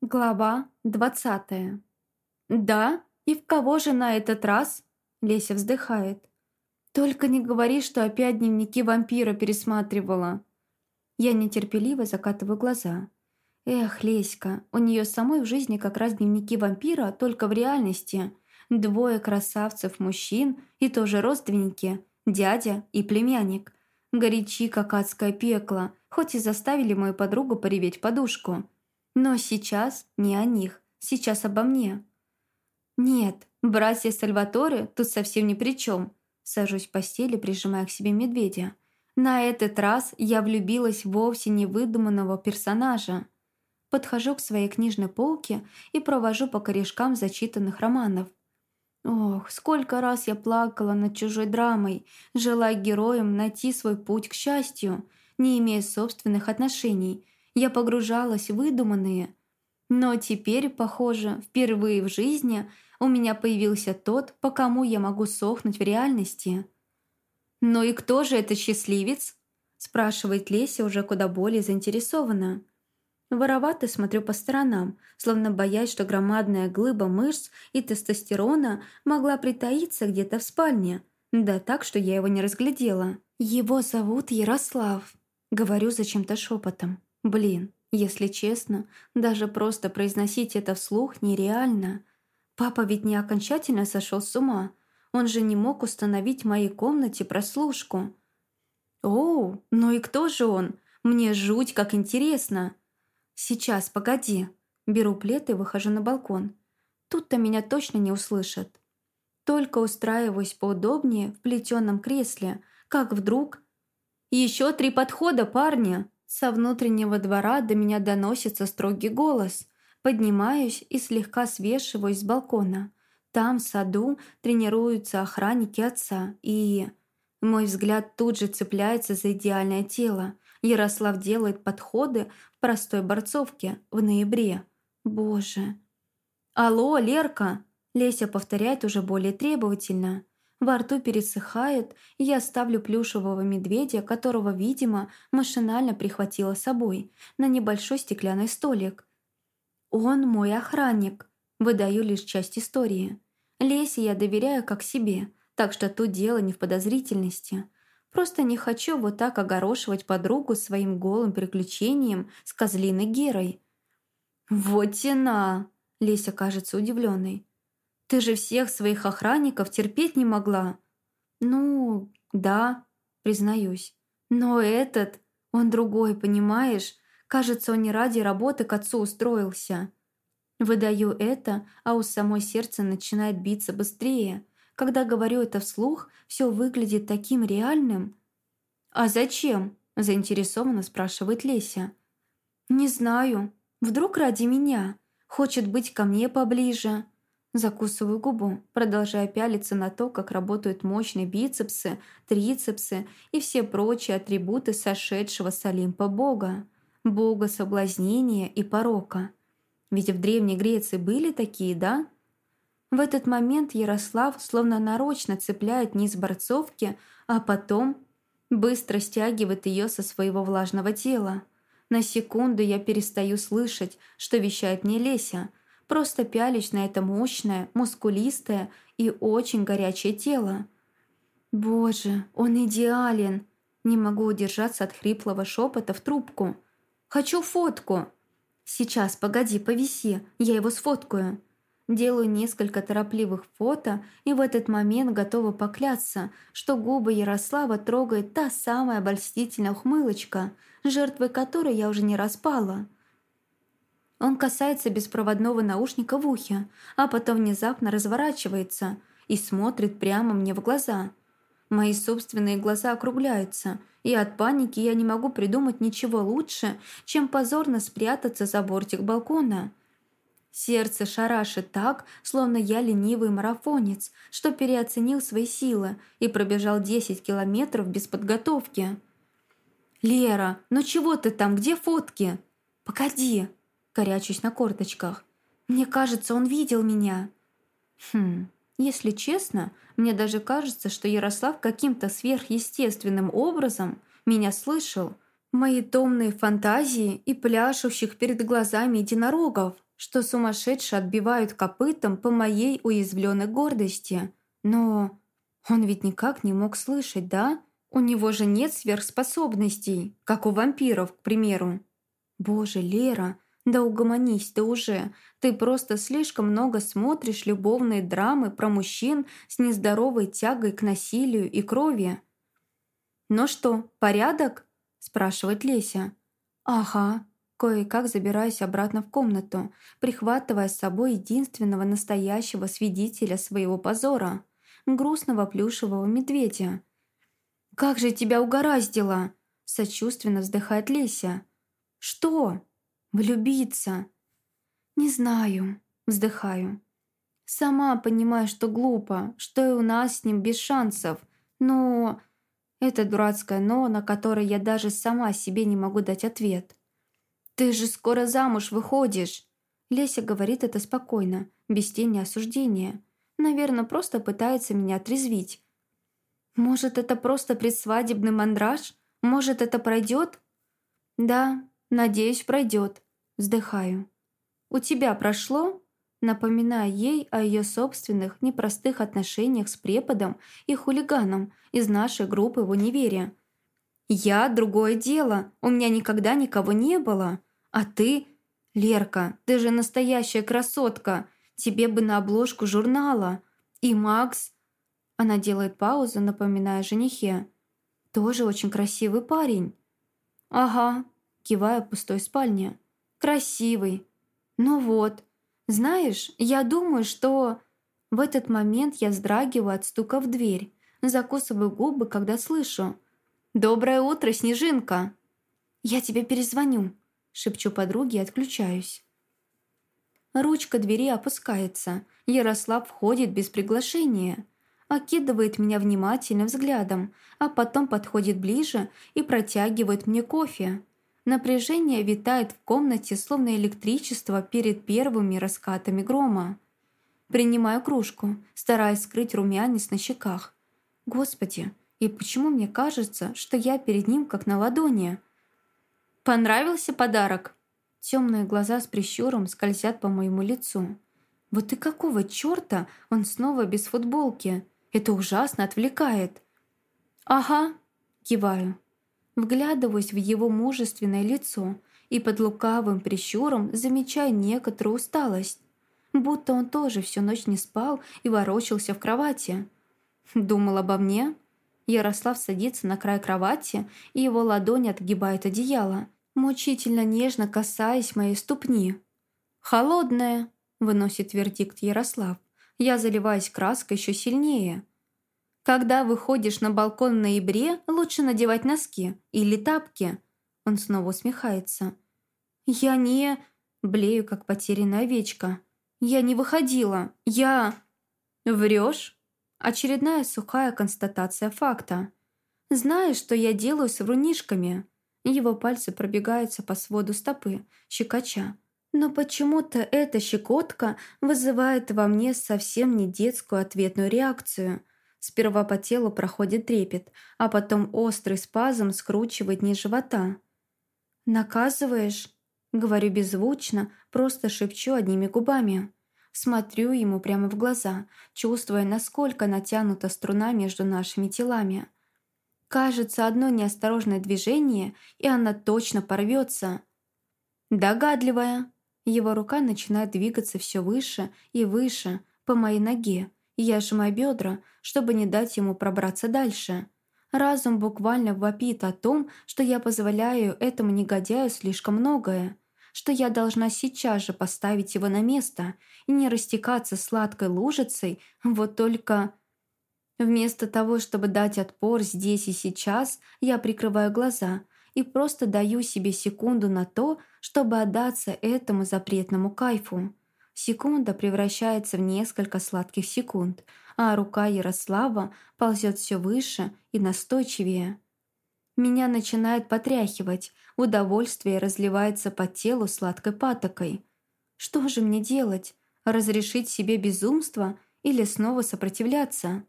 Глава двадцатая. «Да? И в кого же на этот раз?» Леся вздыхает. «Только не говори, что опять дневники вампира пересматривала». Я нетерпеливо закатываю глаза. Эх, Леська, у нее самой в жизни как раз дневники вампира, только в реальности. Двое красавцев-мужчин и тоже родственники, дядя и племянник. Горячи, как адское пекло, хоть и заставили мою подругу пореветь подушку. Но сейчас не о них, сейчас обо мне. Нет, братья Сальваторе тут совсем ни при чем. Сажусь в постели, прижимая к себе медведя. На этот раз я влюбилась вовсе невыдуманного персонажа. Подхожу к своей книжной полке и провожу по корешкам зачитанных романов. Ох, сколько раз я плакала над чужой драмой, желая героям найти свой путь к счастью, не имея собственных отношений – я погружалась в выдуманные. Но теперь, похоже, впервые в жизни у меня появился тот, по кому я могу сохнуть в реальности. «Ну и кто же этот счастливец?» спрашивает Леся уже куда более заинтересованно. Воровато смотрю по сторонам, словно боясь, что громадная глыба мышц и тестостерона могла притаиться где-то в спальне, да так, что я его не разглядела. «Его зовут Ярослав», — говорю зачем-то шепотом. Блин, если честно, даже просто произносить это вслух нереально. Папа ведь не окончательно сошел с ума. Он же не мог установить в моей комнате прослушку. «Оу, ну и кто же он? Мне жуть как интересно!» «Сейчас, погоди!» Беру плед и выхожу на балкон. Тут-то меня точно не услышат. Только устраиваюсь поудобнее в плетеном кресле, как вдруг... «Еще три подхода, парни!» Со внутреннего двора до меня доносится строгий голос. Поднимаюсь и слегка свешиваюсь с балкона. Там, в саду, тренируются охранники отца. И... Мой взгляд тут же цепляется за идеальное тело. Ярослав делает подходы в простой борцовке в ноябре. Боже. «Алло, Лерка!» Леся повторяет уже более требовательно. Во рту пересыхает, и я ставлю плюшевого медведя, которого, видимо, машинально прихватила с собой, на небольшой стеклянный столик. Он мой охранник. Выдаю лишь часть истории. Лесе я доверяю как себе, так что тут дело не в подозрительности. Просто не хочу вот так огорошивать подругу своим голым приключением с козлиной Герой. «Вот тена!» Леся кажется удивленной. Ты же всех своих охранников терпеть не могла». «Ну, да, признаюсь. Но этот, он другой, понимаешь? Кажется, он не ради работы к отцу устроился». Выдаю это, а у самой сердце начинает биться быстрее. Когда говорю это вслух, все выглядит таким реальным. «А зачем?» – заинтересованно спрашивает Леся. «Не знаю. Вдруг ради меня. Хочет быть ко мне поближе». Закусываю губу, продолжая пялиться на то, как работают мощные бицепсы, трицепсы и все прочие атрибуты сошедшего с Олимпа бога. Бога соблазнения и порока. Ведь в Древней Греции были такие, да? В этот момент Ярослав словно нарочно цепляет низ борцовки, а потом быстро стягивает ее со своего влажного тела. На секунду я перестаю слышать, что вещает мне Леся – просто пялись на это мощное, мускулистое и очень горячее тело. «Боже, он идеален!» Не могу удержаться от хриплого шепота в трубку. «Хочу фотку!» «Сейчас, погоди, повиси, я его сфоткаю». Делаю несколько торопливых фото и в этот момент готова поклясться, что губы Ярослава трогает та самая обольстительная ухмылочка, жертвой которой я уже не распала. Он касается беспроводного наушника в ухе, а потом внезапно разворачивается и смотрит прямо мне в глаза. Мои собственные глаза округляются, и от паники я не могу придумать ничего лучше, чем позорно спрятаться за бортик балкона. Сердце шарашит так, словно я ленивый марафонец, что переоценил свои силы и пробежал 10 километров без подготовки. «Лера, ну чего ты там? Где фотки?» «Погоди!» Корячусь на корточках. «Мне кажется, он видел меня». «Хм, если честно, мне даже кажется, что Ярослав каким-то сверхъестественным образом меня слышал. Мои томные фантазии и пляшущих перед глазами единорогов. что сумасшедшие отбивают копытом по моей уязвленной гордости. Но он ведь никак не мог слышать, да? У него же нет сверхспособностей, как у вампиров, к примеру. Боже, Лера, да угомонись ты уже. Ты просто слишком много смотришь любовные драмы про мужчин с нездоровой тягой к насилию и крови. «Ну что, порядок?» – спрашивает Леся. «Ага». Кое-как забираюсь обратно в комнату, прихватывая с собой единственного настоящего свидетеля своего позора – грустного плюшевого медведя. «Как же тебя угораздило!» – сочувственно вздыхает Леся. «Что?» «Влюбиться?» «Не знаю», – вздыхаю. «Сама понимаю, что глупо, что и у нас с ним без шансов, но...» Это дурацкое «но», на которое я даже сама себе не могу дать ответ. «Ты же скоро замуж выходишь!» Леся говорит это спокойно, без тени осуждения. Наверное, просто пытается меня отрезвить. «Может, это просто предсвадебный мандраж? Может, это пройдет?» «Да, надеюсь, пройдет». Вздыхаю. «У тебя прошло?» напоминая ей о ее собственных непростых отношениях с преподом и хулиганом из нашей группы в универе. «Я – другое дело, у меня никогда никого не было. А ты, Лерка, ты же настоящая красотка, тебе бы на обложку журнала. И Макс...» Она делает паузу, напоминая женихе. «Тоже очень красивый парень». «Ага», кивая в пустой спальне. «Красивый. Ну вот, «Знаешь, я думаю, что...» В этот момент я вздрагиваю от стука в дверь, закусываю губы, когда слышу. «Доброе утро, Снежинка!» «Я тебе перезвоню», — шепчу подруге и отключаюсь. Ручка двери опускается. Ярослав входит без приглашения. Окидывает меня внимательным взглядом, а потом подходит ближе и протягивает мне кофе. Напряжение витает в комнате, словно электричество перед первыми раскатами грома. Принимаю кружку, стараясь скрыть румянец на щеках. Господи, и почему мне кажется, что я перед ним как на ладони? Понравился подарок? Темные глаза с прищуром скользят по моему лицу. Вот и какого черта он снова без футболки? Это ужасно отвлекает. «Ага», — киваю. Вглядываюсь в его мужественное лицо и под лукавым прищуром замечаю некоторую усталость. Будто он тоже всю ночь не спал и ворочался в кровати. Думал обо мне? Ярослав садится на край кровати, и его ладонь отгибает одеяло, мучительно нежно касаясь моей ступни. «Холодная», — выносит вердикт Ярослав. Я заливаюсь краской еще сильнее. Когда выходишь на балкон в ноябре, лучше надевать носки или тапки. Он снова усмехается. Я не... Блею, как потерянная овечка. Я не выходила. Я... Врешь? Очередная сухая констатация факта. Знаешь, что я делаю с врунишками? Его пальцы пробегаются по своду стопы, щекоча. Но почему-то эта щекотка вызывает во мне совсем не детскую ответную реакцию – Сперва по телу проходит трепет, а потом острый спазм скручивает низ живота. «Наказываешь?» Говорю беззвучно, просто шепчу одними губами. Смотрю ему прямо в глаза, чувствуя, насколько натянута струна между нашими телами. Кажется, одно неосторожное движение, и она точно порвется. Догадливая. Его рука начинает двигаться все выше и выше по моей ноге, я сжимаю бедра, чтобы не дать ему пробраться дальше. Разум буквально вопит о том, что я позволяю этому негодяю слишком многое, что я должна сейчас же поставить его на место и не растекаться сладкой лужицей, вот только... Вместо того, чтобы дать отпор здесь и сейчас, я прикрываю глаза и просто даю себе секунду на то, чтобы отдаться этому запретному кайфу. Секунда превращается в несколько сладких секунд, а рука Ярослава ползет все выше и настойчивее. Меня начинает потряхивать, удовольствие разливается по телу сладкой патокой. Что же мне делать? Разрешить себе безумство или снова сопротивляться?